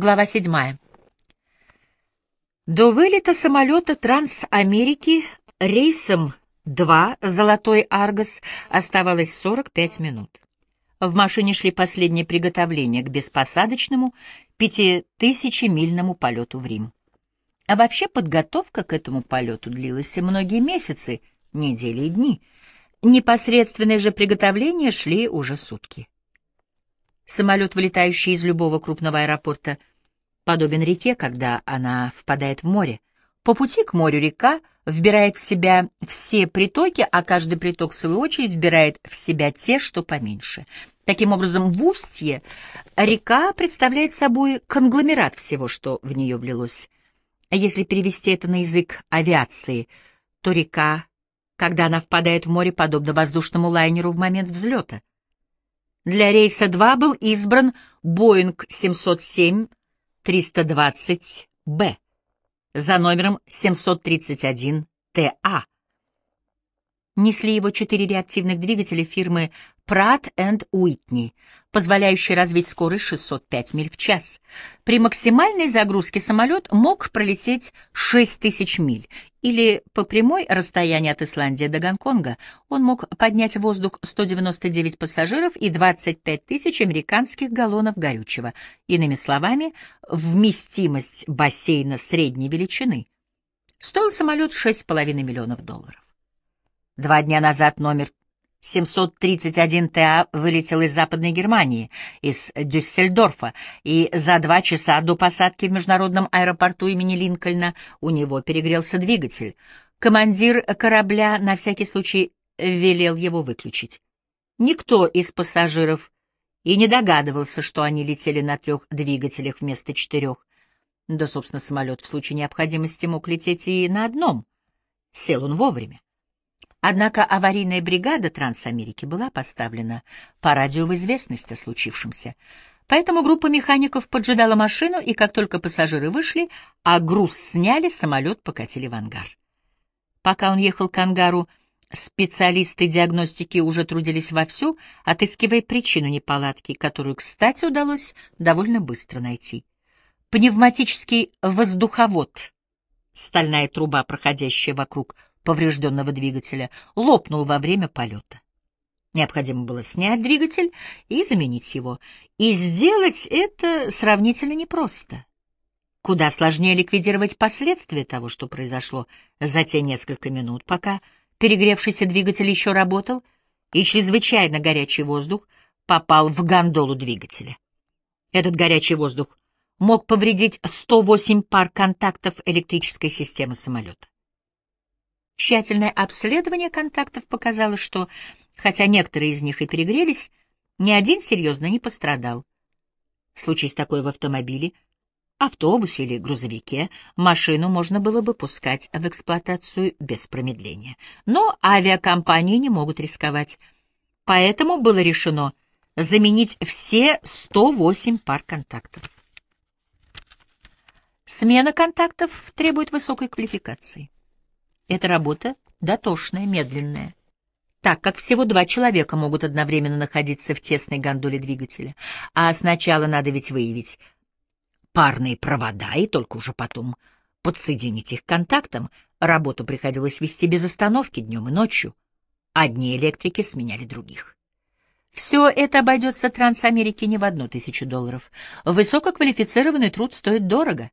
Глава 7. До вылета самолета Трансамерики рейсом 2 «Золотой Аргос» оставалось 45 минут. В машине шли последние приготовления к беспосадочному пятитысячемильному полету в Рим. А вообще подготовка к этому полету длилась многие месяцы, недели и дни. Непосредственные же приготовления шли уже сутки. Самолет, вылетающий из любого крупного аэропорта, подобен реке, когда она впадает в море. По пути к морю река вбирает в себя все притоки, а каждый приток, в свою очередь, вбирает в себя те, что поменьше. Таким образом, в устье река представляет собой конгломерат всего, что в нее влилось. Если перевести это на язык авиации, то река, когда она впадает в море, подобно воздушному лайнеру в момент взлета. Для рейса 2 был избран Боинг 707 320-Б за номером 731-ТА Несли его четыре реактивных двигателя фирмы Pratt Уитни, позволяющие развить скорость 605 миль в час. При максимальной загрузке самолет мог пролететь 6000 миль, или по прямой расстоянии от Исландии до Гонконга он мог поднять в воздух 199 пассажиров и 25 тысяч американских галлонов горючего. Иными словами, вместимость бассейна средней величины. Стоил самолет 6,5 миллионов долларов. Два дня назад номер 731TA вылетел из Западной Германии, из Дюссельдорфа, и за два часа до посадки в международном аэропорту имени Линкольна у него перегрелся двигатель. Командир корабля на всякий случай велел его выключить. Никто из пассажиров и не догадывался, что они летели на трех двигателях вместо четырех. Да, собственно, самолет в случае необходимости мог лететь и на одном. Сел он вовремя. Однако аварийная бригада Трансамерики была поставлена по радио в известность о случившемся. Поэтому группа механиков поджидала машину, и как только пассажиры вышли, а груз сняли, самолет покатили в ангар. Пока он ехал к ангару, специалисты диагностики уже трудились вовсю, отыскивая причину неполадки, которую, кстати, удалось довольно быстро найти. Пневматический воздуховод, стальная труба, проходящая вокруг поврежденного двигателя лопнул во время полета. Необходимо было снять двигатель и заменить его. И сделать это сравнительно непросто. Куда сложнее ликвидировать последствия того, что произошло за те несколько минут, пока перегревшийся двигатель еще работал, и чрезвычайно горячий воздух попал в гондолу двигателя. Этот горячий воздух мог повредить 108 пар контактов электрической системы самолета. Тщательное обследование контактов показало, что, хотя некоторые из них и перегрелись, ни один серьезно не пострадал. Случись такое в автомобиле, автобусе или грузовике, машину можно было бы пускать в эксплуатацию без промедления. Но авиакомпании не могут рисковать. Поэтому было решено заменить все 108 пар контактов. Смена контактов требует высокой квалификации. Эта работа дотошная, медленная, так как всего два человека могут одновременно находиться в тесной гондоле двигателя, а сначала надо ведь выявить парные провода и только уже потом подсоединить их к контактам. Работу приходилось вести без остановки днем и ночью. Одни электрики сменяли других. Все это обойдется Трансамерике не в одну тысячу долларов. Высококвалифицированный труд стоит дорого.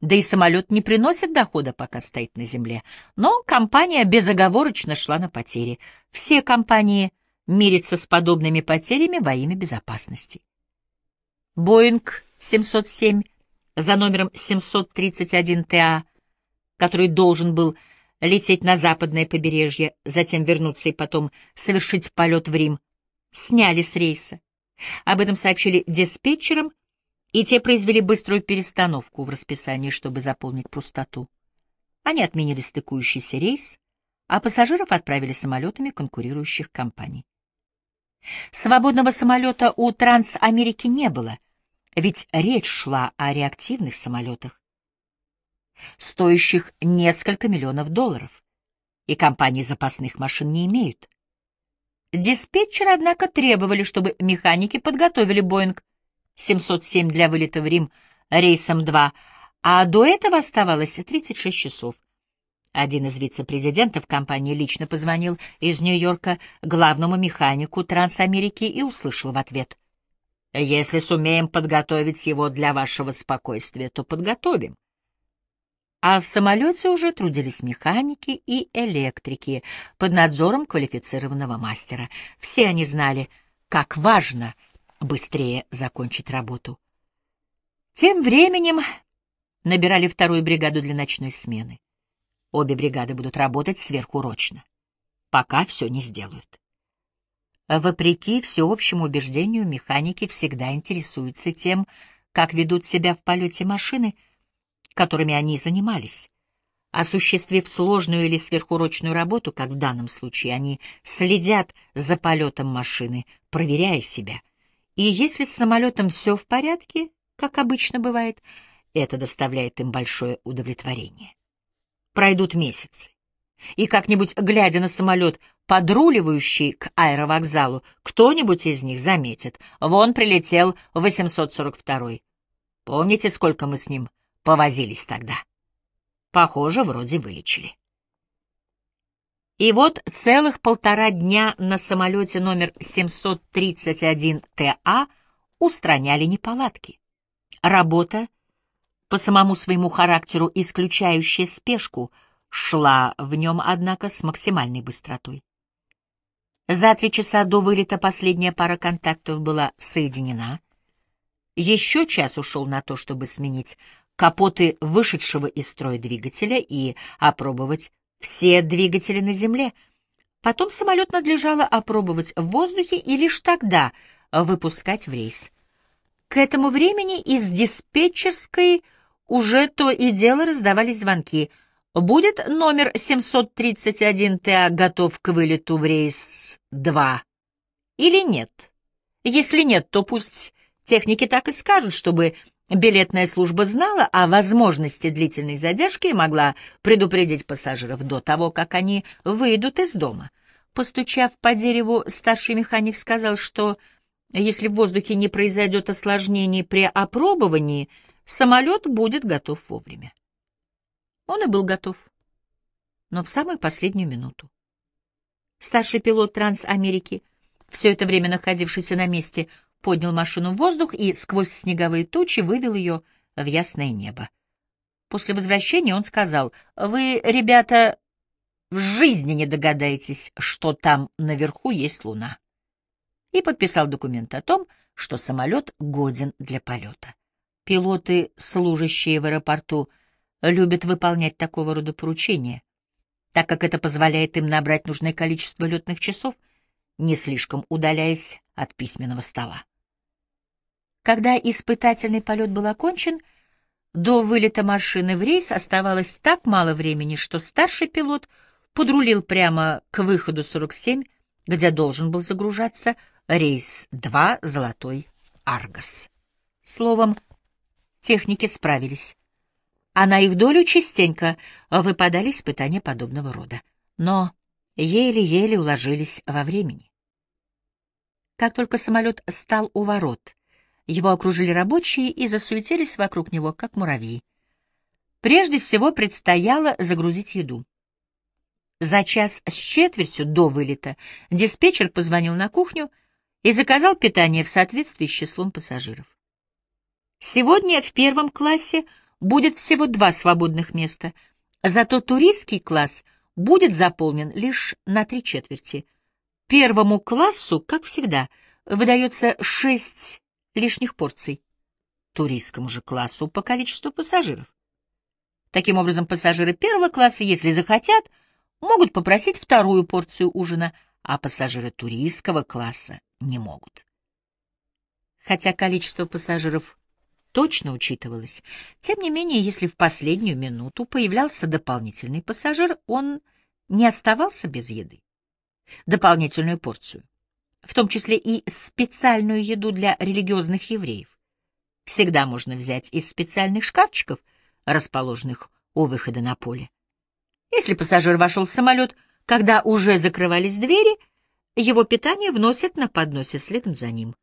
Да и самолет не приносит дохода, пока стоит на земле. Но компания безоговорочно шла на потери. Все компании мирятся с подобными потерями во имя безопасности. Боинг 707 за номером 731TA, который должен был лететь на западное побережье, затем вернуться и потом совершить полет в Рим, сняли с рейса. Об этом сообщили диспетчерам и те произвели быструю перестановку в расписании, чтобы заполнить пустоту. Они отменили стыкующийся рейс, а пассажиров отправили самолетами конкурирующих компаний. Свободного самолета у Трансамерики не было, ведь речь шла о реактивных самолетах, стоящих несколько миллионов долларов, и компании запасных машин не имеют. Диспетчеры, однако, требовали, чтобы механики подготовили Боинг 707 для вылета в Рим рейсом 2, а до этого оставалось 36 часов. Один из вице-президентов компании лично позвонил из Нью-Йорка главному механику Трансамерики и услышал в ответ. «Если сумеем подготовить его для вашего спокойствия, то подготовим». А в самолете уже трудились механики и электрики под надзором квалифицированного мастера. Все они знали, как важно быстрее закончить работу. Тем временем набирали вторую бригаду для ночной смены. Обе бригады будут работать сверхурочно, пока все не сделают. Вопреки всеобщему убеждению, механики всегда интересуются тем, как ведут себя в полете машины, которыми они занимались. Осуществив сложную или сверхурочную работу, как в данном случае, они следят за полетом машины, проверяя себя. И если с самолетом все в порядке, как обычно бывает, это доставляет им большое удовлетворение пройдут месяцы. И как-нибудь, глядя на самолет, подруливающий к аэровокзалу, кто-нибудь из них заметит. Вон прилетел 842-й. Помните, сколько мы с ним повозились тогда? Похоже, вроде вылечили. И вот целых полтора дня на самолете номер 731ТА устраняли неполадки. Работа по самому своему характеру исключающая спешку, шла в нем, однако, с максимальной быстротой. За три часа до вылета последняя пара контактов была соединена. Еще час ушел на то, чтобы сменить капоты вышедшего из строя двигателя и опробовать все двигатели на земле. Потом самолет надлежало опробовать в воздухе и лишь тогда выпускать в рейс. К этому времени из диспетчерской уже то и дело раздавались звонки. «Будет номер 731ТА готов к вылету в рейс 2?» «Или нет?» «Если нет, то пусть техники так и скажут, чтобы билетная служба знала о возможности длительной задержки и могла предупредить пассажиров до того, как они выйдут из дома». Постучав по дереву, старший механик сказал, что если в воздухе не произойдет осложнений при опробовании — самолет будет готов вовремя. Он и был готов, но в самую последнюю минуту. Старший пилот Трансамерики, все это время находившийся на месте, поднял машину в воздух и сквозь снеговые тучи вывел ее в ясное небо. После возвращения он сказал, «Вы, ребята, в жизни не догадаетесь, что там наверху есть луна». И подписал документ о том, что самолет годен для полета. Пилоты, служащие в аэропорту, любят выполнять такого рода поручения, так как это позволяет им набрать нужное количество летных часов, не слишком удаляясь от письменного стола. Когда испытательный полет был окончен, до вылета машины в рейс оставалось так мало времени, что старший пилот подрулил прямо к выходу 47, где должен был загружаться рейс 2 «Золотой Аргос». Словом, техники справились. А на их долю частенько выпадали испытания подобного рода. Но еле-еле уложились во времени. Как только самолет стал у ворот, его окружили рабочие и засуетились вокруг него, как муравьи. Прежде всего предстояло загрузить еду. За час с четвертью до вылета диспетчер позвонил на кухню и заказал питание в соответствии с числом пассажиров. Сегодня в первом классе будет всего два свободных места, зато туристский класс будет заполнен лишь на три четверти. Первому классу, как всегда, выдается шесть лишних порций, туристскому же классу по количеству пассажиров. Таким образом, пассажиры первого класса, если захотят, могут попросить вторую порцию ужина, а пассажиры туристского класса не могут. Хотя количество пассажиров точно учитывалось. Тем не менее, если в последнюю минуту появлялся дополнительный пассажир, он не оставался без еды. Дополнительную порцию, в том числе и специальную еду для религиозных евреев, всегда можно взять из специальных шкафчиков, расположенных у выхода на поле. Если пассажир вошел в самолет, когда уже закрывались двери, его питание вносят на подносе следом за ним.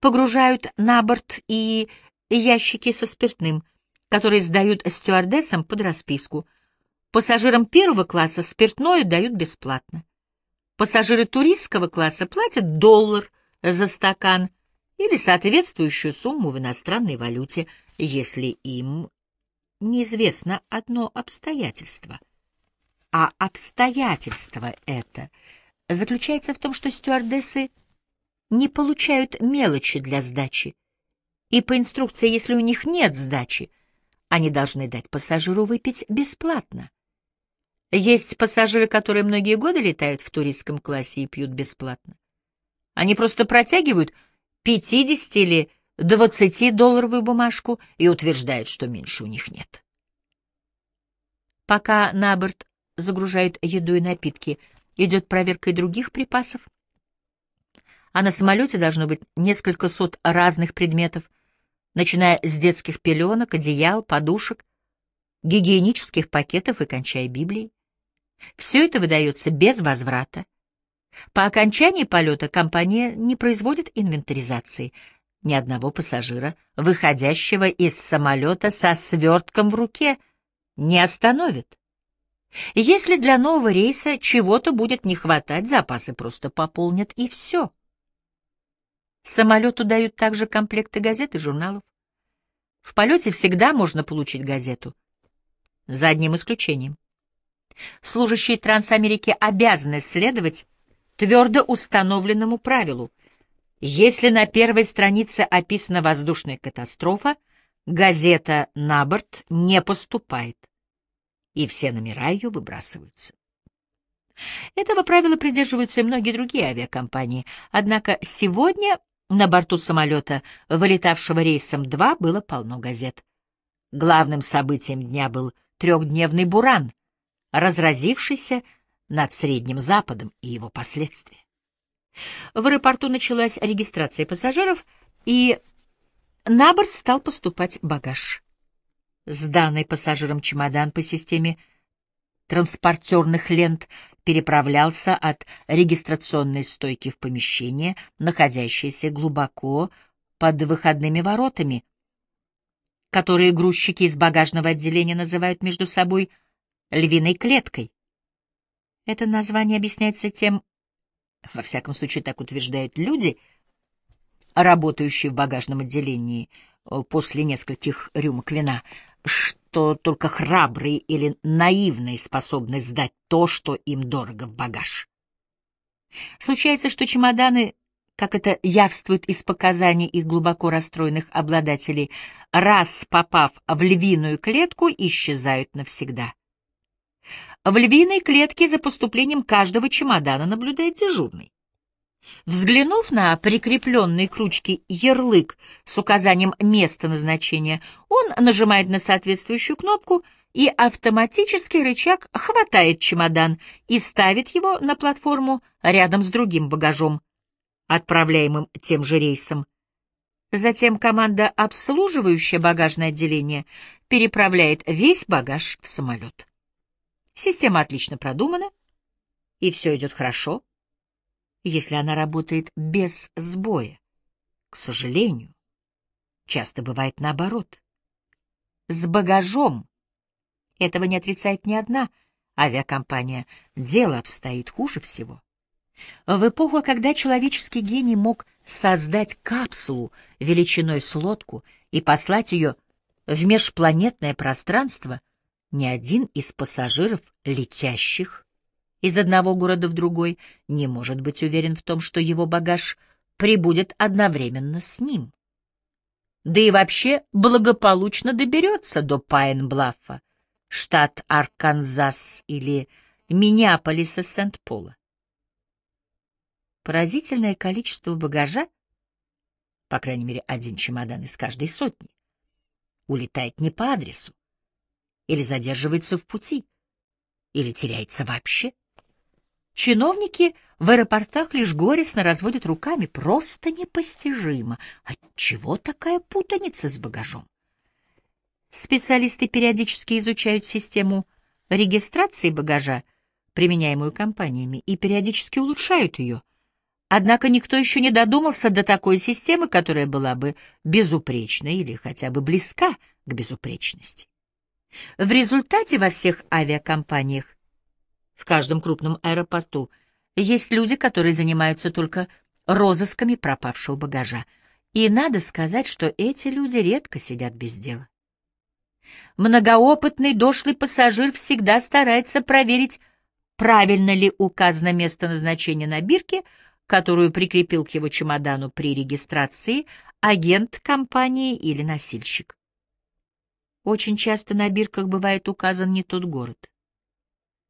Погружают на борт и ящики со спиртным, которые сдают стюардессам под расписку. Пассажирам первого класса спиртное дают бесплатно. Пассажиры туристского класса платят доллар за стакан или соответствующую сумму в иностранной валюте, если им неизвестно одно обстоятельство. А обстоятельство это заключается в том, что стюардессы не получают мелочи для сдачи, и по инструкции, если у них нет сдачи, они должны дать пассажиру выпить бесплатно. Есть пассажиры, которые многие годы летают в туристском классе и пьют бесплатно. Они просто протягивают 50 или 20-долларовую бумажку и утверждают, что меньше у них нет. Пока на борт загружают еду и напитки, идет проверка и других припасов, а на самолете должно быть несколько сот разных предметов, начиная с детских пеленок, одеял, подушек, гигиенических пакетов и кончая Библией. Все это выдается без возврата. По окончании полета компания не производит инвентаризации ни одного пассажира, выходящего из самолета со свертком в руке, не остановит. Если для нового рейса чего-то будет не хватать, запасы просто пополнят и все. Самолету дают также комплекты газет и журналов. В полете всегда можно получить газету, за одним исключением. Служащие Трансамерики обязаны следовать твердо установленному правилу. Если на первой странице описана воздушная катастрофа, газета на борт не поступает, и все номера ее выбрасываются. Этого правила придерживаются и многие другие авиакомпании, однако сегодня на борту самолета, вылетавшего рейсом 2, было полно газет. Главным событием дня был трехдневный буран — разразившийся над Средним Западом и его последствия. В аэропорту началась регистрация пассажиров, и на борт стал поступать багаж. Сданный пассажирам чемодан по системе транспортерных лент переправлялся от регистрационной стойки в помещение, находящееся глубоко под выходными воротами, которые грузчики из багажного отделения называют между собой львиной клеткой. Это название объясняется тем, во всяком случае так утверждают люди, работающие в багажном отделении э, после нескольких рюмок вина, что только храбрые или наивные способны сдать то, что им дорого в багаж. Случается, что чемоданы, как это явствует из показаний их глубоко расстроенных обладателей, раз попав в львиную клетку, исчезают навсегда. В львиной клетке за поступлением каждого чемодана наблюдает дежурный. Взглянув на прикрепленный к ручке ярлык с указанием места назначения, он нажимает на соответствующую кнопку, и автоматический рычаг хватает чемодан и ставит его на платформу рядом с другим багажом, отправляемым тем же рейсом. Затем команда, обслуживающая багажное отделение, переправляет весь багаж в самолет. Система отлично продумана, и все идет хорошо, если она работает без сбоя. К сожалению, часто бывает наоборот. С багажом этого не отрицает ни одна авиакомпания. Дело обстоит хуже всего. В эпоху, когда человеческий гений мог создать капсулу величиной с лодку и послать ее в межпланетное пространство — ни один из пассажиров, летящих из одного города в другой, не может быть уверен в том, что его багаж прибудет одновременно с ним. Да и вообще благополучно доберется до Пайн-Блаффа, штат Арканзас или Миннеаполиса Сент-Пола. Поразительное количество багажа, по крайней мере, один чемодан из каждой сотни, улетает не по адресу, или задерживается в пути, или теряется вообще. Чиновники в аэропортах лишь горестно разводят руками, просто непостижимо. Отчего такая путаница с багажом? Специалисты периодически изучают систему регистрации багажа, применяемую компаниями, и периодически улучшают ее. Однако никто еще не додумался до такой системы, которая была бы безупречной или хотя бы близка к безупречности. В результате во всех авиакомпаниях, в каждом крупном аэропорту, есть люди, которые занимаются только розысками пропавшего багажа. И надо сказать, что эти люди редко сидят без дела. Многоопытный дошлый пассажир всегда старается проверить, правильно ли указано место назначения на бирке, которую прикрепил к его чемодану при регистрации агент компании или носильщик. Очень часто на бирках бывает указан не тот город.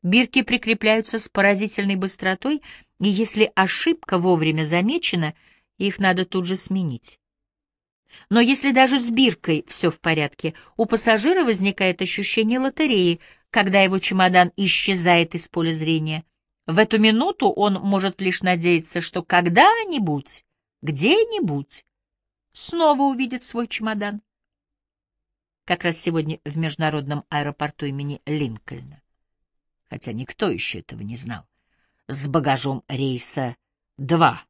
Бирки прикрепляются с поразительной быстротой, и если ошибка вовремя замечена, их надо тут же сменить. Но если даже с биркой все в порядке, у пассажира возникает ощущение лотереи, когда его чемодан исчезает из поля зрения. В эту минуту он может лишь надеяться, что когда-нибудь, где-нибудь, снова увидит свой чемодан. Как раз сегодня в международном аэропорту имени Линкольна. Хотя никто еще этого не знал. С багажом рейса 2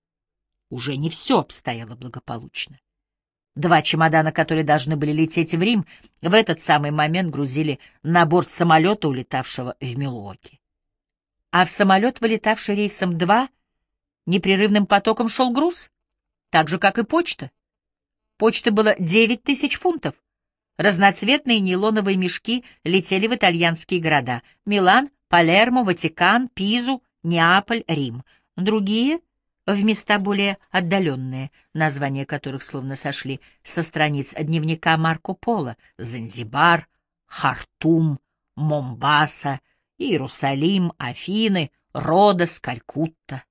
уже не все обстояло благополучно. Два чемодана, которые должны были лететь в Рим, в этот самый момент грузили на борт самолета, улетавшего в Милуоки. А в самолет, вылетавший рейсом 2, непрерывным потоком шел груз, так же, как и почта. Почты было 9 тысяч фунтов. Разноцветные нейлоновые мешки летели в итальянские города — Милан, Палермо, Ватикан, Пизу, Неаполь, Рим. Другие — в места более отдаленные, названия которых словно сошли со страниц дневника Марко Поло, Занзибар, Хартум, Момбаса, Иерусалим, Афины, Родос, Калькутта.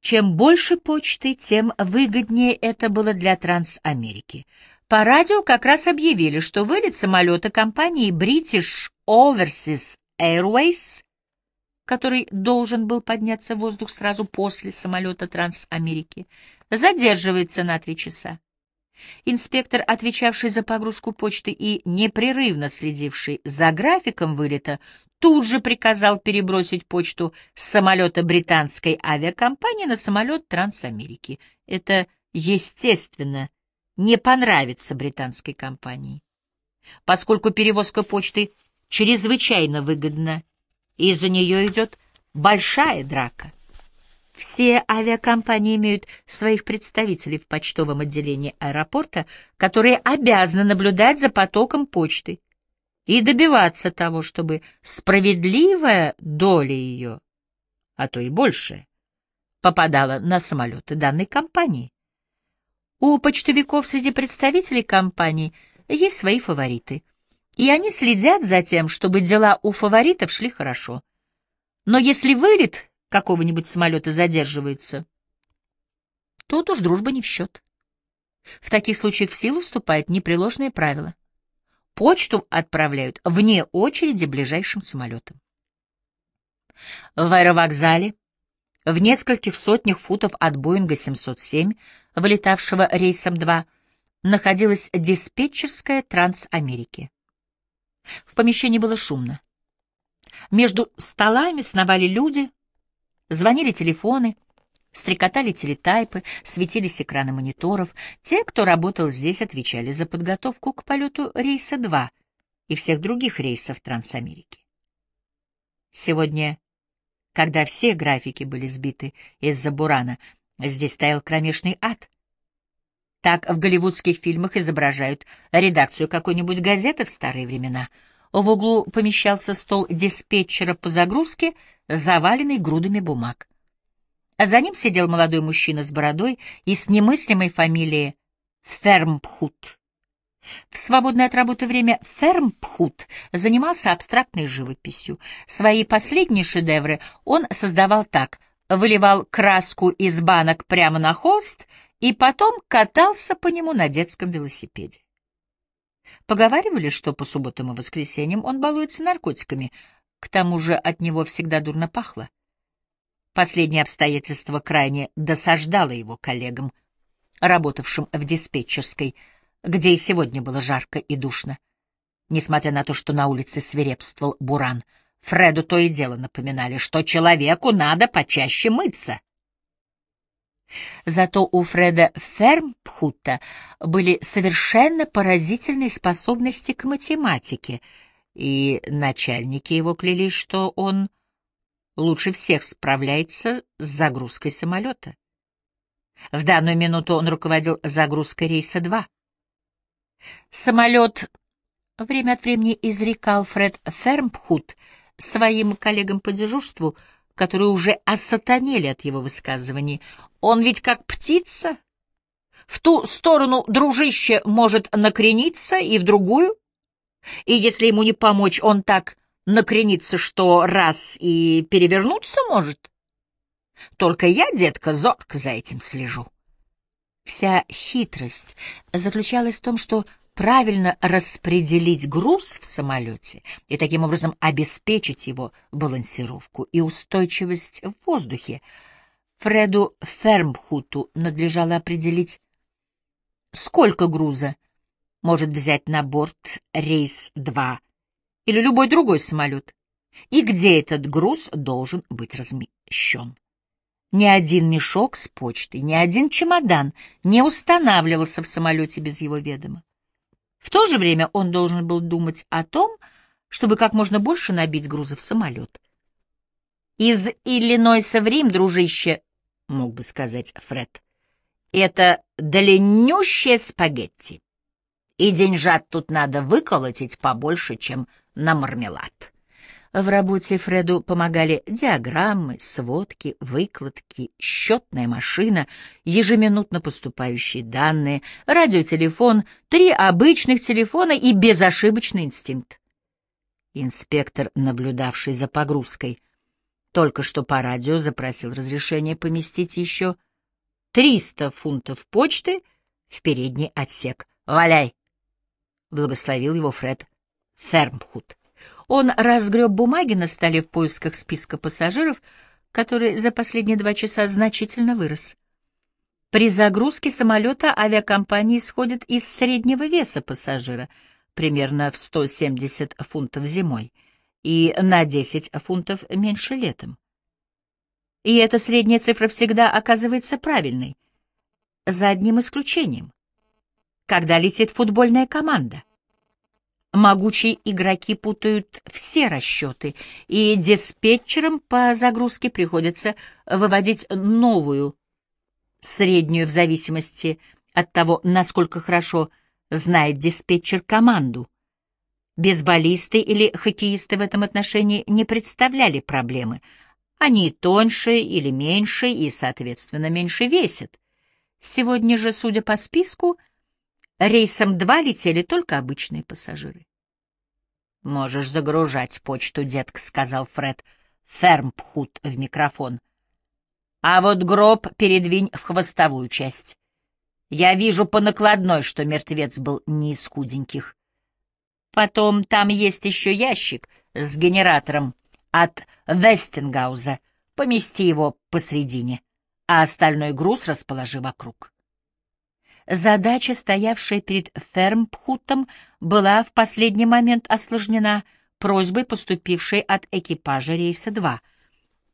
Чем больше почты, тем выгоднее это было для Трансамерики. По радио как раз объявили, что вылет самолета компании British Overseas Airways который должен был подняться в воздух сразу после самолета Трансамерики, задерживается на три часа. Инспектор, отвечавший за погрузку почты и непрерывно следивший за графиком вылета, тут же приказал перебросить почту с самолета британской авиакомпании на самолет Трансамерики. Это, естественно, не понравится британской компании. Поскольку перевозка почты чрезвычайно выгодна и за нее идет большая драка. Все авиакомпании имеют своих представителей в почтовом отделении аэропорта, которые обязаны наблюдать за потоком почты и добиваться того, чтобы справедливая доля ее, а то и большая, попадала на самолеты данной компании. У почтовиков среди представителей компании есть свои фавориты — и они следят за тем, чтобы дела у фаворитов шли хорошо. Но если вылет какого-нибудь самолета задерживается, тут уж дружба не в счет. В таких случаях в силу вступает непреложное правило. Почту отправляют вне очереди ближайшим самолетом. В аэровокзале, в нескольких сотнях футов от Боинга 707, вылетавшего рейсом 2, находилась диспетчерская Трансамерики. В помещении было шумно. Между столами сновали люди, звонили телефоны, стрекотали телетайпы, светились экраны мониторов. Те, кто работал здесь, отвечали за подготовку к полету рейса 2 и всех других рейсов Трансамерики. Сегодня, когда все графики были сбиты из-за бурана, здесь стоял кромешный ад. Так в голливудских фильмах изображают редакцию какой-нибудь газеты в старые времена. В углу помещался стол диспетчера по загрузке, заваленный грудами бумаг. А за ним сидел молодой мужчина с бородой и с немыслимой фамилией Фермпхут. В свободное от работы время Фермпхут занимался абстрактной живописью. Свои последние шедевры он создавал так — выливал краску из банок прямо на холст и потом катался по нему на детском велосипеде. Поговаривали, что по субботам и воскресеньям он балуется наркотиками, к тому же от него всегда дурно пахло. Последнее обстоятельство крайне досаждало его коллегам, работавшим в диспетчерской, где и сегодня было жарко и душно. Несмотря на то, что на улице свирепствовал буран, Фреду то и дело напоминали, что человеку надо почаще мыться. Зато у Фреда Фермпхута были совершенно поразительные способности к математике, и начальники его клялись, что он лучше всех справляется с загрузкой самолета. В данную минуту он руководил загрузкой рейса 2. Самолет время от времени изрекал Фред Фермпхут своим коллегам по дежурству, которые уже осатанели от его высказываний. Он ведь как птица. В ту сторону дружище может накрениться и в другую. И если ему не помочь, он так накренится, что раз и перевернуться может. Только я, детка, зорко за этим слежу. Вся хитрость заключалась в том, что правильно распределить груз в самолете и таким образом обеспечить его балансировку и устойчивость в воздухе. Фреду Фермхуту надлежало определить, сколько груза может взять на борт рейс 2 или любой другой самолет, и где этот груз должен быть размещен. Ни один мешок с почтой, ни один чемодан не устанавливался в самолете без его ведома. В то же время он должен был думать о том, чтобы как можно больше набить груза в самолет. «Из Иллинойса в Рим, дружище», — мог бы сказать Фред, — «это длиннющие спагетти, и деньжат тут надо выколотить побольше, чем на мармелад». В работе Фреду помогали диаграммы, сводки, выкладки, счетная машина, ежеминутно поступающие данные, радиотелефон, три обычных телефона и безошибочный инстинкт. Инспектор, наблюдавший за погрузкой, только что по радио запросил разрешение поместить еще 300 фунтов почты в передний отсек. «Валяй!» — благословил его Фред Фермхут. Он разгреб бумаги на столе в поисках списка пассажиров, который за последние два часа значительно вырос. При загрузке самолета авиакомпания исходит из среднего веса пассажира, примерно в 170 фунтов зимой, и на 10 фунтов меньше летом. И эта средняя цифра всегда оказывается правильной, за одним исключением. Когда летит футбольная команда. Могучие игроки путают все расчеты, и диспетчерам по загрузке приходится выводить новую, среднюю в зависимости от того, насколько хорошо знает диспетчер команду. Бейсболисты или хоккеисты в этом отношении не представляли проблемы. Они тоньше или меньше и, соответственно, меньше весят. Сегодня же, судя по списку, Рейсом 2 летели только обычные пассажиры. «Можешь загружать почту, детка», — сказал Фред Фермпхут в микрофон. «А вот гроб передвинь в хвостовую часть. Я вижу по накладной, что мертвец был не из худеньких. Потом там есть еще ящик с генератором от Вестингауза. Помести его посредине, а остальной груз расположи вокруг». Задача, стоявшая перед Фермпхутом, была в последний момент осложнена просьбой, поступившей от экипажа рейса 2,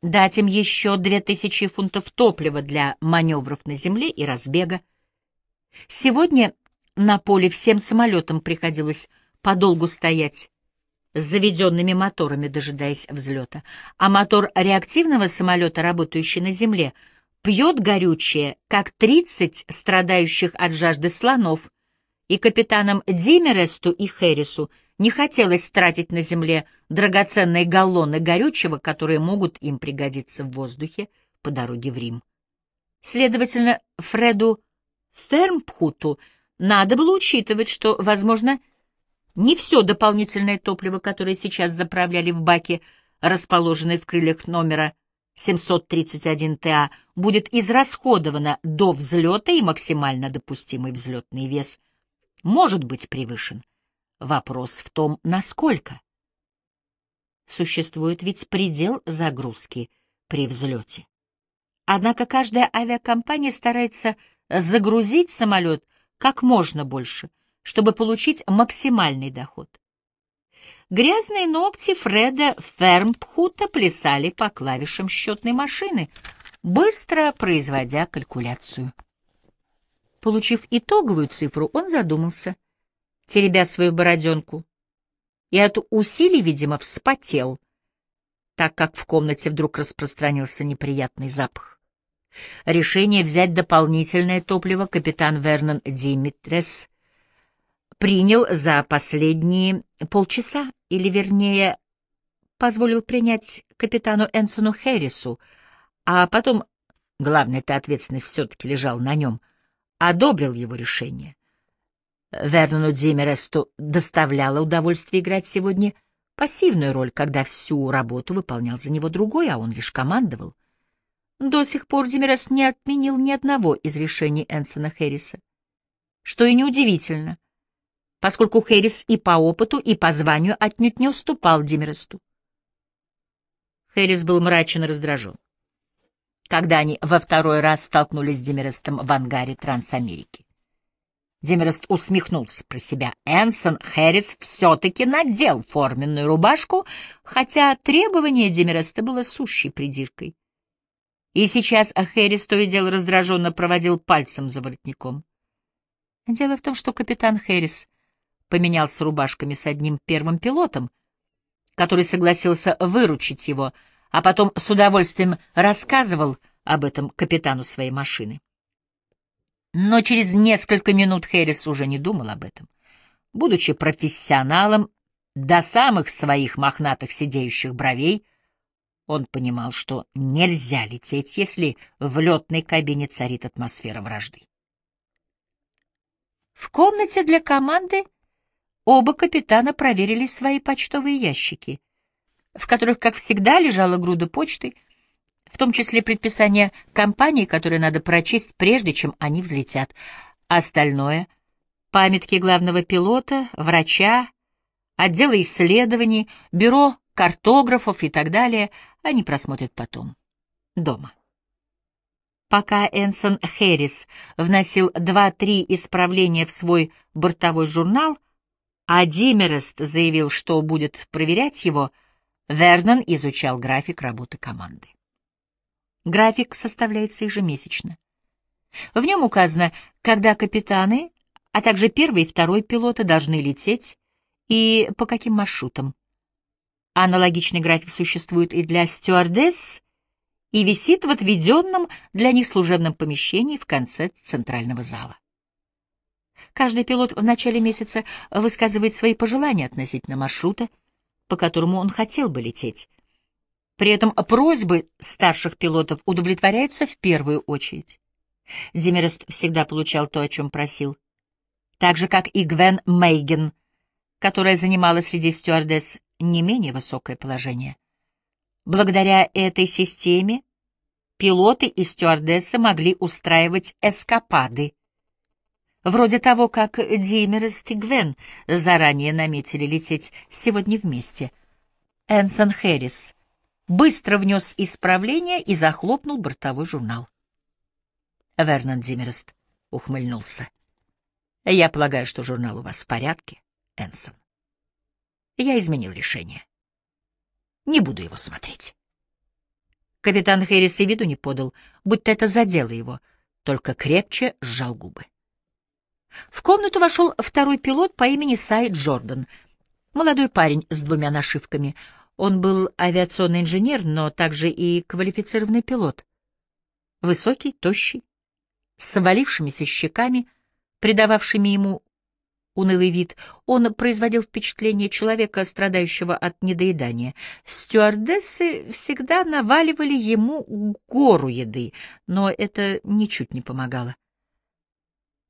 дать им еще 2000 фунтов топлива для маневров на земле и разбега. Сегодня на поле всем самолетам приходилось подолгу стоять с заведенными моторами, дожидаясь взлета, а мотор реактивного самолета, работающий на земле, — пьет горючее, как тридцать страдающих от жажды слонов, и капитанам Димересту и Хэрису не хотелось тратить на земле драгоценные галлоны горючего, которые могут им пригодиться в воздухе по дороге в Рим. Следовательно, Фреду Фермпхуту надо было учитывать, что, возможно, не все дополнительное топливо, которое сейчас заправляли в баке, расположенной в крыльях номера 731ТА будет израсходовано до взлета и максимально допустимый взлетный вес может быть превышен. Вопрос в том, насколько. Существует ведь предел загрузки при взлете. Однако каждая авиакомпания старается загрузить самолет как можно больше, чтобы получить максимальный доход. Грязные ногти Фреда Фермпхута плясали по клавишам счетной машины. быстро производя калькуляцию. Получив итоговую цифру, он задумался, теребя свою бороденку, и от усилий, видимо, вспотел, так как в комнате вдруг распространился неприятный запах. Решение взять дополнительное топливо капитан Вернон Димитрес принял за последние полчаса, или, вернее, позволил принять капитану Энсону Хэррису, а потом, главная-то ответственность все-таки лежал на нем, одобрил его решение. Вернону Дзимересту доставляло удовольствие играть сегодня пассивную роль, когда всю работу выполнял за него другой, а он лишь командовал. До сих пор Демерест не отменил ни одного из решений Энсона Хэрриса. Что и неудивительно, поскольку Хэррис и по опыту, и по званию отнюдь не уступал Демересту. Хэррис был мрачен и раздражен, когда они во второй раз столкнулись с Демерестом в ангаре Трансамерики. Демерест усмехнулся про себя. Энсон Хэррис все-таки надел форменную рубашку, хотя требование Демереста было сущей придиркой. И сейчас Хэррис то и дело раздраженно проводил пальцем за воротником. Дело в том, что капитан Хэррис поменялся рубашками с одним первым пилотом, который согласился выручить его, а потом с удовольствием рассказывал об этом капитану своей машины. Но через несколько минут Хэрис уже не думал об этом. Будучи профессионалом до самых своих мохнатых сидеющих бровей, он понимал, что нельзя лететь, если в летной кабине царит атмосфера вражды. В комнате для команды Оба капитана проверили свои почтовые ящики, в которых, как всегда, лежала груда почты, в том числе предписание компании, которые надо прочесть, прежде чем они взлетят. Остальное — памятки главного пилота, врача, отдела исследований, бюро картографов и так далее — они просмотрят потом, дома. Пока Энсон Хэррис вносил два-три исправления в свой бортовой журнал, а Димерест заявил, что будет проверять его, Вернон изучал график работы команды. График составляется ежемесячно. В нем указано, когда капитаны, а также первый и второй пилоты должны лететь и по каким маршрутам. Аналогичный график существует и для стюардесс и висит в отведенном для них служебном помещении в конце центрального зала. Каждый пилот в начале месяца высказывает свои пожелания относительно маршрута, по которому он хотел бы лететь. При этом просьбы старших пилотов удовлетворяются в первую очередь. Демерест всегда получал то, о чем просил. Так же, как и Гвен Мейген, которая занимала среди стюардесс не менее высокое положение. Благодаря этой системе пилоты и стюардессы могли устраивать эскапады, Вроде того, как Димерест и Гвен заранее наметили лететь сегодня вместе. Энсон Хэррис быстро внес исправление и захлопнул бортовой журнал. Вернон Димерест ухмыльнулся. «Я полагаю, что журнал у вас в порядке, Энсон. Я изменил решение. Не буду его смотреть». Капитан Хэррис и виду не подал, будто это задело его, только крепче сжал губы. В комнату вошел второй пилот по имени Сай Джордан, молодой парень с двумя нашивками. Он был авиационный инженер, но также и квалифицированный пилот. Высокий, тощий, с овалившимися щеками, придававшими ему унылый вид, он производил впечатление человека, страдающего от недоедания. Стюардессы всегда наваливали ему гору еды, но это ничуть не помогало.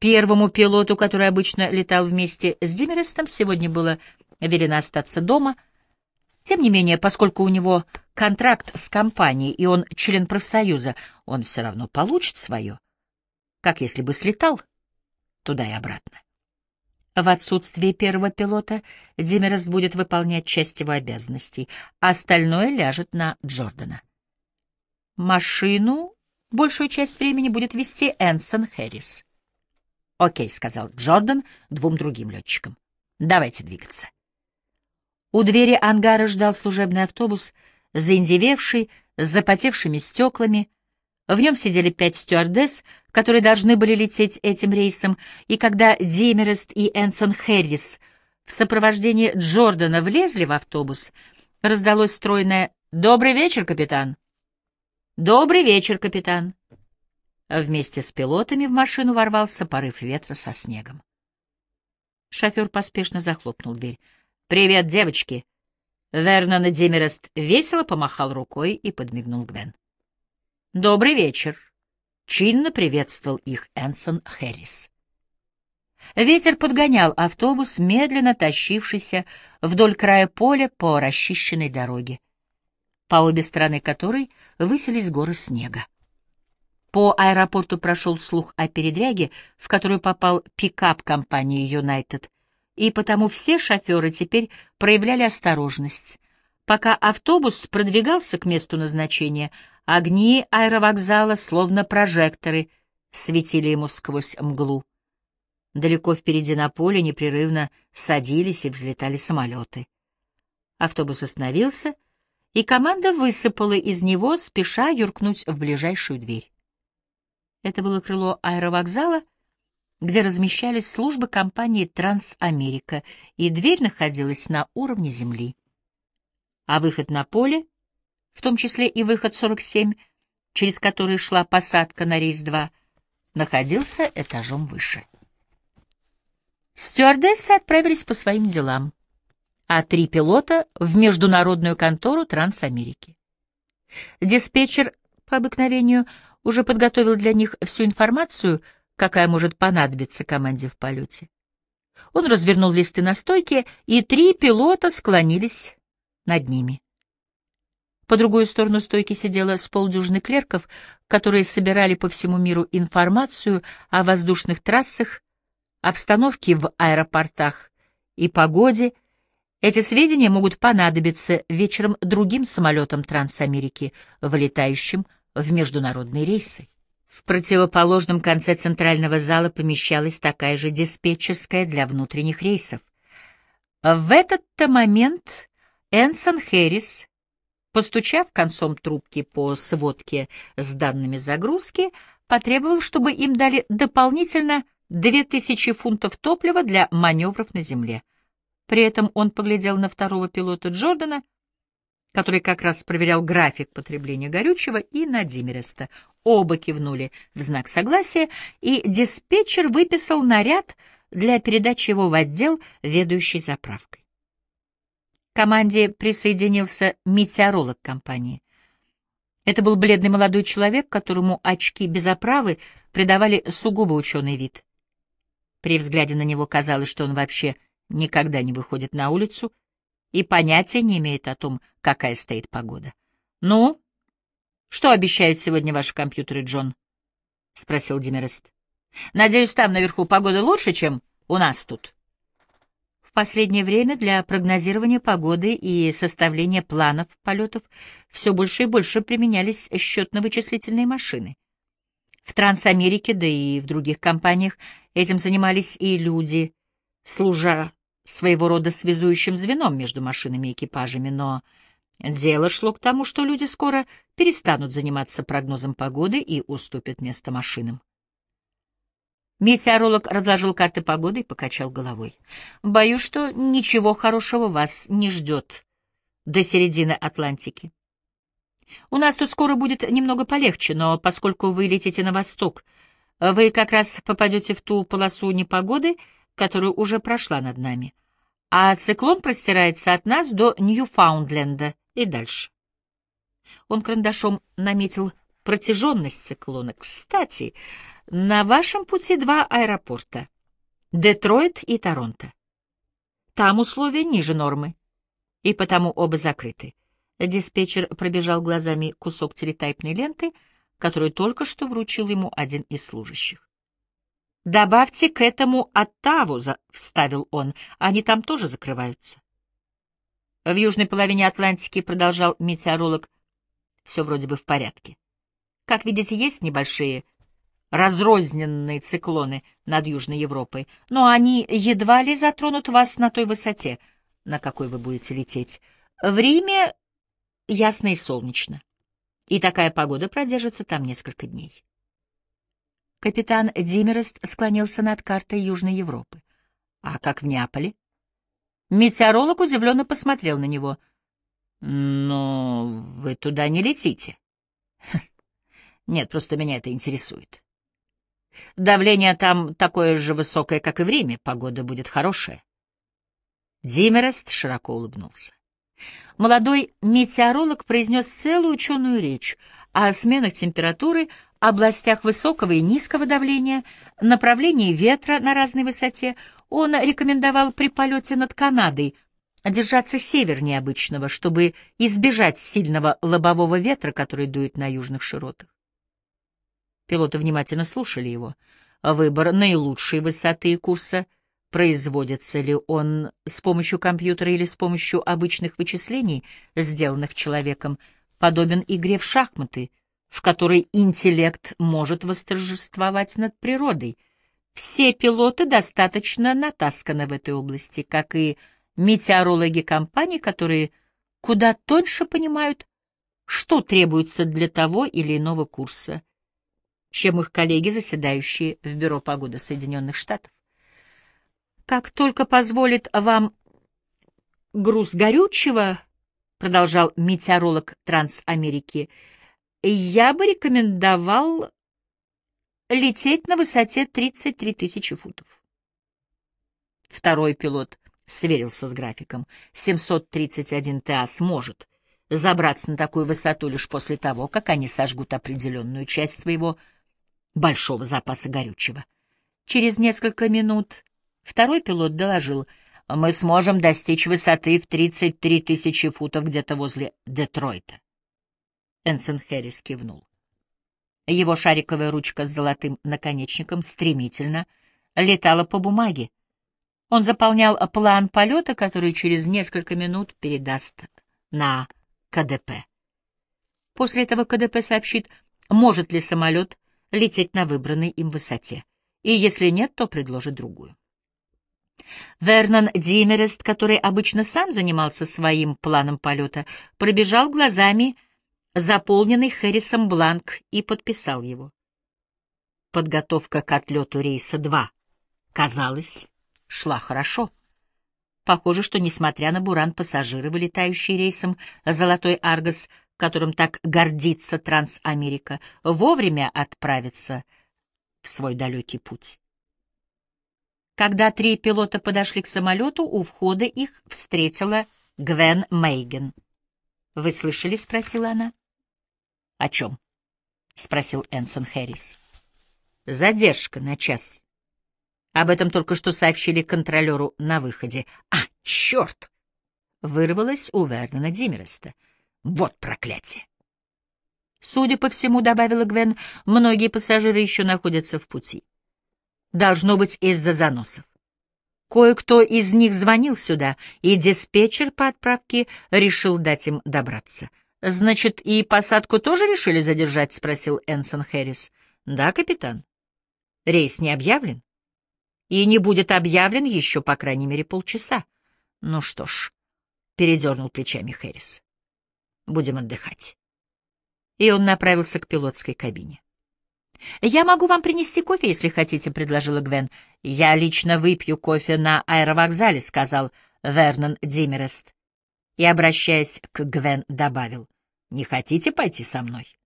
Первому пилоту, который обычно летал вместе с Димерестом, сегодня было велено остаться дома. Тем не менее, поскольку у него контракт с компанией, и он член профсоюза, он все равно получит свое, как если бы слетал туда и обратно. В отсутствие первого пилота Димерест будет выполнять часть его обязанностей, а остальное ляжет на Джордана. Машину большую часть времени будет вести Энсон Хэррис. «Окей», — сказал Джордан двум другим летчикам. «Давайте двигаться». У двери ангара ждал служебный автобус, заиндевевший, с запотевшими стеклами. В нем сидели пять стюардесс, которые должны были лететь этим рейсом, и когда Димерест и Энсон Хэррис в сопровождении Джордана влезли в автобус, раздалось стройное «Добрый вечер, капитан!» «Добрый вечер, капитан!» Вместе с пилотами в машину ворвался порыв ветра со снегом. Шофер поспешно захлопнул дверь. «Привет, девочки!» Вернон Димерест весело помахал рукой и подмигнул Гвен. «Добрый вечер!» — чинно приветствовал их Энсон Хэррис. Ветер подгонял автобус, медленно тащившийся вдоль края поля по расчищенной дороге, по обе стороны которой высились горы снега. По аэропорту прошел слух о передряге, в которую попал пикап компании «Юнайтед», и потому все шоферы теперь проявляли осторожность. Пока автобус продвигался к месту назначения, огни аэровокзала, словно прожекторы, светили ему сквозь мглу. Далеко впереди на поле непрерывно садились и взлетали самолеты. Автобус остановился, и команда высыпала из него, спеша юркнуть в ближайшую дверь. Это было крыло аэровокзала, где размещались службы компании «Трансамерика», и дверь находилась на уровне земли а выход на поле, в том числе и выход 47, через который шла посадка на рейс 2, находился этажом выше. Стюардессы отправились по своим делам, а три пилота — в международную контору Трансамерики. Диспетчер, по обыкновению, уже подготовил для них всю информацию, какая может понадобиться команде в полете. Он развернул листы на стойке, и три пилота склонились над ними. По другую сторону стойки сидело с полдюжины клерков, которые собирали по всему миру информацию о воздушных трассах, обстановке в аэропортах и погоде. Эти сведения могут понадобиться вечером другим самолетам Трансамерики, вылетающим в международные рейсы. В противоположном конце центрального зала помещалась такая же диспетчерская для внутренних рейсов. В этот-то момент Энсон Хэрис, постучав концом трубки по сводке с данными загрузки, потребовал, чтобы им дали дополнительно 2000 фунтов топлива для маневров на земле. При этом он поглядел на второго пилота Джордана, который как раз проверял график потребления горючего, и на Димереста. Оба кивнули в знак согласия, и диспетчер выписал наряд для передачи его в отдел, ведущий заправкой команде присоединился метеоролог компании. Это был бледный молодой человек, которому очки без оправы придавали сугубо ученый вид. При взгляде на него казалось, что он вообще никогда не выходит на улицу и понятия не имеет о том, какая стоит погода. «Ну, что обещают сегодня ваши компьютеры, Джон?» — спросил Демерест. «Надеюсь, там наверху погода лучше, чем у нас тут?» последнее время для прогнозирования погоды и составления планов полетов все больше и больше применялись счетно-вычислительные машины. В Трансамерике, да и в других компаниях этим занимались и люди, служа своего рода связующим звеном между машинами и экипажами, но дело шло к тому, что люди скоро перестанут заниматься прогнозом погоды и уступят место машинам. Метеоролог разложил карты погоды и покачал головой. «Боюсь, что ничего хорошего вас не ждет до середины Атлантики. У нас тут скоро будет немного полегче, но поскольку вы летите на восток, вы как раз попадете в ту полосу непогоды, которая уже прошла над нами, а циклон простирается от нас до Ньюфаундленда и дальше». Он карандашом наметил протяженность циклона. «Кстати, на вашем пути два аэропорта — Детройт и Торонто. Там условия ниже нормы, и потому оба закрыты. Диспетчер пробежал глазами кусок телетайпной ленты, которую только что вручил ему один из служащих. «Добавьте к этому Оттаву», — вставил он, — «они там тоже закрываются». В южной половине Атлантики, продолжал метеоролог, все вроде бы в порядке. Как видите, есть небольшие разрозненные циклоны над Южной Европой, но они едва ли затронут вас на той высоте, на какой вы будете лететь. В Риме ясно и солнечно. И такая погода продержится там несколько дней. Капитан Димерест склонился над картой Южной Европы. А как в Неаполе? Метеоролог удивленно посмотрел на него. Но вы туда не летите. Нет, просто меня это интересует. Давление там такое же высокое, как и в Риме, погода будет хорошая. Димерест широко улыбнулся. Молодой метеоролог произнес целую ученую речь о сменах температуры, областях высокого и низкого давления, направлении ветра на разной высоте. Он рекомендовал при полете над Канадой держаться севернее обычного, чтобы избежать сильного лобового ветра, который дует на южных широтах. Пилоты внимательно слушали его. Выбор наилучшей высоты и курса — производится ли он с помощью компьютера или с помощью обычных вычислений, сделанных человеком, подобен игре в шахматы, в которой интеллект может восторжествовать над природой. Все пилоты достаточно натасканы в этой области, как и метеорологи компаний, которые куда тоньше понимают, что требуется для того или иного курса, чем их коллеги, заседающие в Бюро погоды Соединенных Штатов. Как только позволит вам груз горючего, продолжал метеоролог Трансамерики, я бы рекомендовал лететь на высоте 33 тысячи футов. Второй пилот сверился с графиком. 731 ТА сможет забраться на такую высоту лишь после того, как они сожгут определенную часть своего большого запаса горючего. Через несколько минут Второй пилот доложил, мы сможем достичь высоты в 33 тысячи футов где-то возле Детройта. Энсон Хэррис кивнул. Его шариковая ручка с золотым наконечником стремительно летала по бумаге. Он заполнял план полета, который через несколько минут передаст на КДП. После этого КДП сообщит, может ли самолет лететь на выбранной им высоте, и если нет, то предложит другую. Вернон Димерест, который обычно сам занимался своим планом полета, пробежал глазами заполненный Хэррисом бланк и подписал его. Подготовка к отлету рейса 2, казалось, шла хорошо. Похоже, что, несмотря на буран, пассажиры, вылетающие рейсом «Золотой Аргос», которым так гордится Трансамерика, вовремя отправятся в свой далекий путь. Когда три пилота подошли к самолету, у входа их встретила Гвен Мейген. «Вы слышали?» — спросила она. «О чем?» — спросил Энсон Хэррис. «Задержка на час. Об этом только что сообщили контролеру на выходе. А, черт!» — вырвалось у Вернона Димереста. «Вот проклятие!» Судя по всему, — добавила Гвен, — многие пассажиры еще находятся в пути. Должно быть из-за заносов. Кое-кто из них звонил сюда, и диспетчер по отправке решил дать им добраться. «Значит, и посадку тоже решили задержать?» — спросил Энсон Хэррис. «Да, капитан. Рейс не объявлен. И не будет объявлен еще, по крайней мере, полчаса. Ну что ж, — передернул плечами Хэррис. Будем отдыхать. И он направился к пилотской кабине. «Я могу вам принести кофе, если хотите», — предложила Гвен. «Я лично выпью кофе на аэровокзале», — сказал Вернон Димерест. И, обращаясь к Гвен, добавил. «Не хотите пойти со мной?»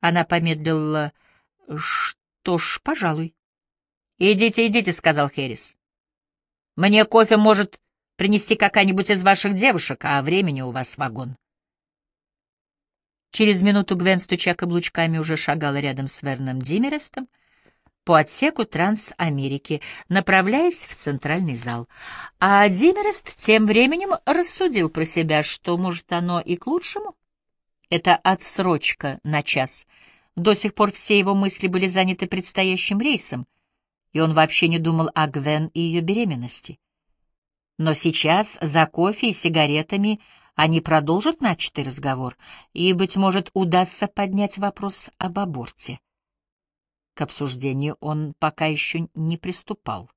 Она помедлила. «Что ж, пожалуй». «Идите, идите», — сказал Хэрис. «Мне кофе может принести какая-нибудь из ваших девушек, а времени у вас вагон». Через минуту Гвен, стуча каблучками, уже шагала рядом с Верном Димерестом по отсеку Трансамерики, направляясь в центральный зал. А Димерест тем временем рассудил про себя, что, может, оно и к лучшему. Это отсрочка на час. До сих пор все его мысли были заняты предстоящим рейсом, и он вообще не думал о Гвен и ее беременности. Но сейчас за кофе и сигаретами — они продолжат начатый разговор, и, быть может, удастся поднять вопрос об аборте. К обсуждению он пока еще не приступал.